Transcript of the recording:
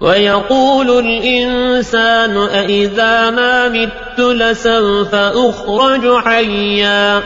ويقول الإنسان أئذا ما مت لسوف أخرج حيا